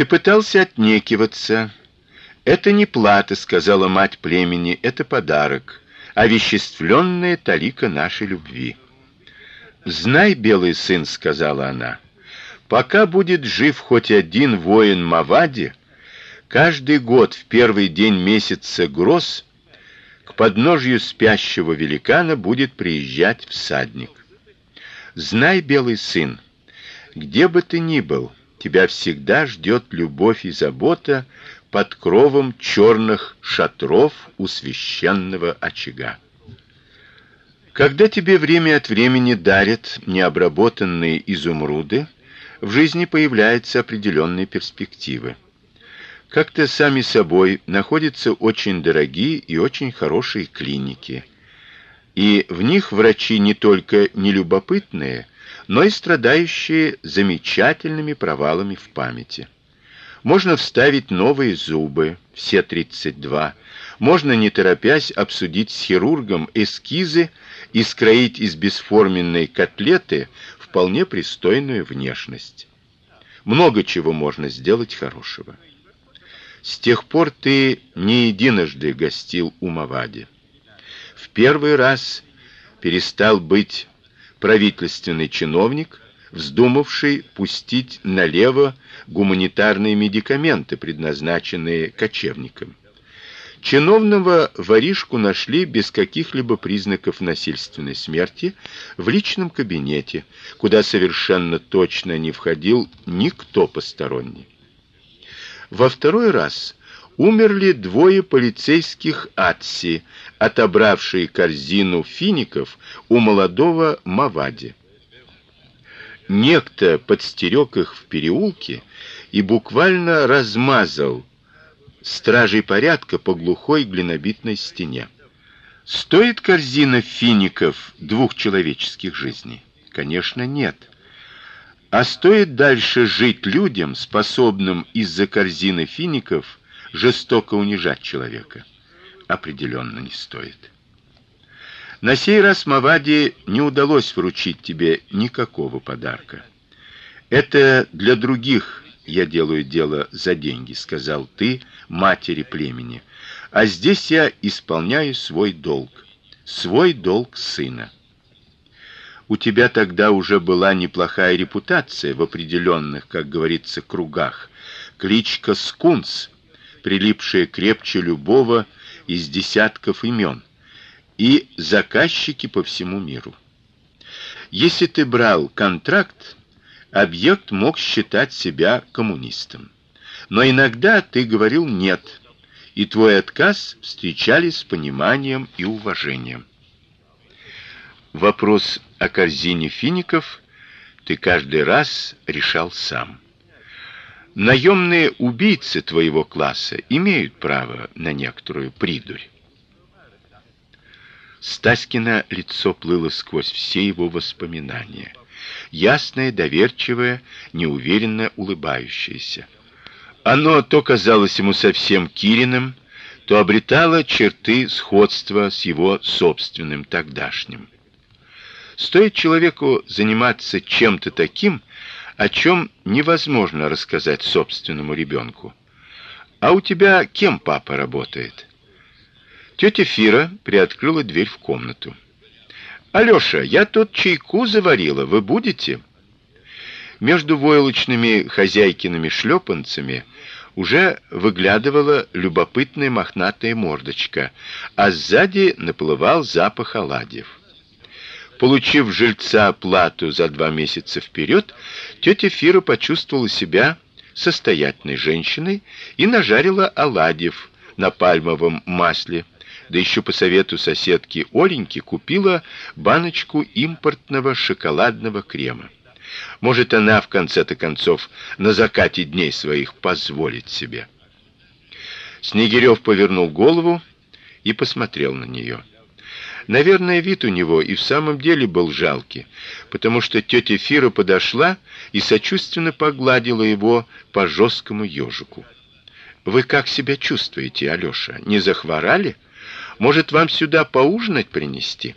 Ты пытался отнекиваться. Это не плата, сказала мать племени, это подарок, овеществленная талика нашей любви. Знай, белый сын, сказала она, пока будет жив хоть один воин Мавади, каждый год в первый день месяца Гроз к подножью спящего великана будет приезжать всадник. Знай, белый сын, где бы ты ни был, тебя всегда ждет любовь и забота под кровом черных шатров у священного очага. Когда тебе время от времени дарят необработанные изумруды, в жизни появляются определенные перспективы. Как-то сами собой находятся очень дорогие и очень хорошие клиники. И в них врачи не только нелюбопытные, но и страдающие замечательными провалами в памяти. Можно вставить новые зубы, все 32. Можно не торопясь обсудить с хирургом эскизы и скроить из бесформенной котлеты вполне пристойную внешность. Много чего можно сделать хорошего. С тех пор ты не единожды гостил у Мавади. В первый раз перестал быть правительственный чиновник, вздумавший пустить налево гуманитарные медикаменты, предназначенные кочевникам. Чиновного воришку нашли без каких-либо признаков насильственной смерти в личном кабинете, куда совершенно точно не входил никто посторонний. Во второй раз умерли двое полицейских атси, отобравшие корзину фиников у молодого Мавади. Некто подстерег их в переулке и буквально размазал стражей порядка по глухой глинобитной стене. Стоит корзина фиников двух человеческих жизней? Конечно, нет. А стоит дальше жить людям, способным из-за корзины фиников жестоко унижать человека? Определенно не стоит. На сей раз Мавади не удалось вручить тебе никакого подарка. Это для других я делаю дело за деньги, сказал ты матери племени. А здесь я исполняю свой долг, свой долг сына. У тебя тогда уже была неплохая репутация в определенных, как говорится, кругах. Кличка Скунс, прилипшая крепче любого из десятков имен, и заказчики по всему миру. Если ты брал контракт, объект мог считать себя коммунистом. Но иногда ты говорил нет, и твой отказ встречали с пониманием и уважением. Вопрос о корзине фиников ты каждый раз решал сам. Наемные убийцы твоего класса имеют право на некоторую придурь. Стаськино лицо плыло сквозь все его воспоминания ясное, доверчивое, неуверенно улыбающееся. Оно то казалось ему совсем Кириным, то обретало черты сходства с его собственным тогдашним. Стоит человеку заниматься чем-то таким, о чем невозможно рассказать собственному ребенку. А у тебя кем папа работает? Тетя Фира приоткрыла дверь в комнату. Алёша, я тут чайку заварила, вы будете? Между войлочными хозяйкиными шлепанцами уже выглядывала любопытная мохнатая мордочка, а сзади наплывал запах оладьев. Получив жильца плату за два месяца вперед, тетя Фира почувствовала себя состоятельной женщиной и нажарила оладьев на пальмовом масле да еще по совету соседки Оленьки купила баночку импортного шоколадного крема. Может, она в конце-то концов на закате дней своих позволит себе. Снегирев повернул голову и посмотрел на нее. Наверное, вид у него и в самом деле был жалкий, потому что тетя Фира подошла и сочувственно погладила его по жесткому ежику. Вы как себя чувствуете, Алёша? Не захворали? Может, вам сюда поужинать принести?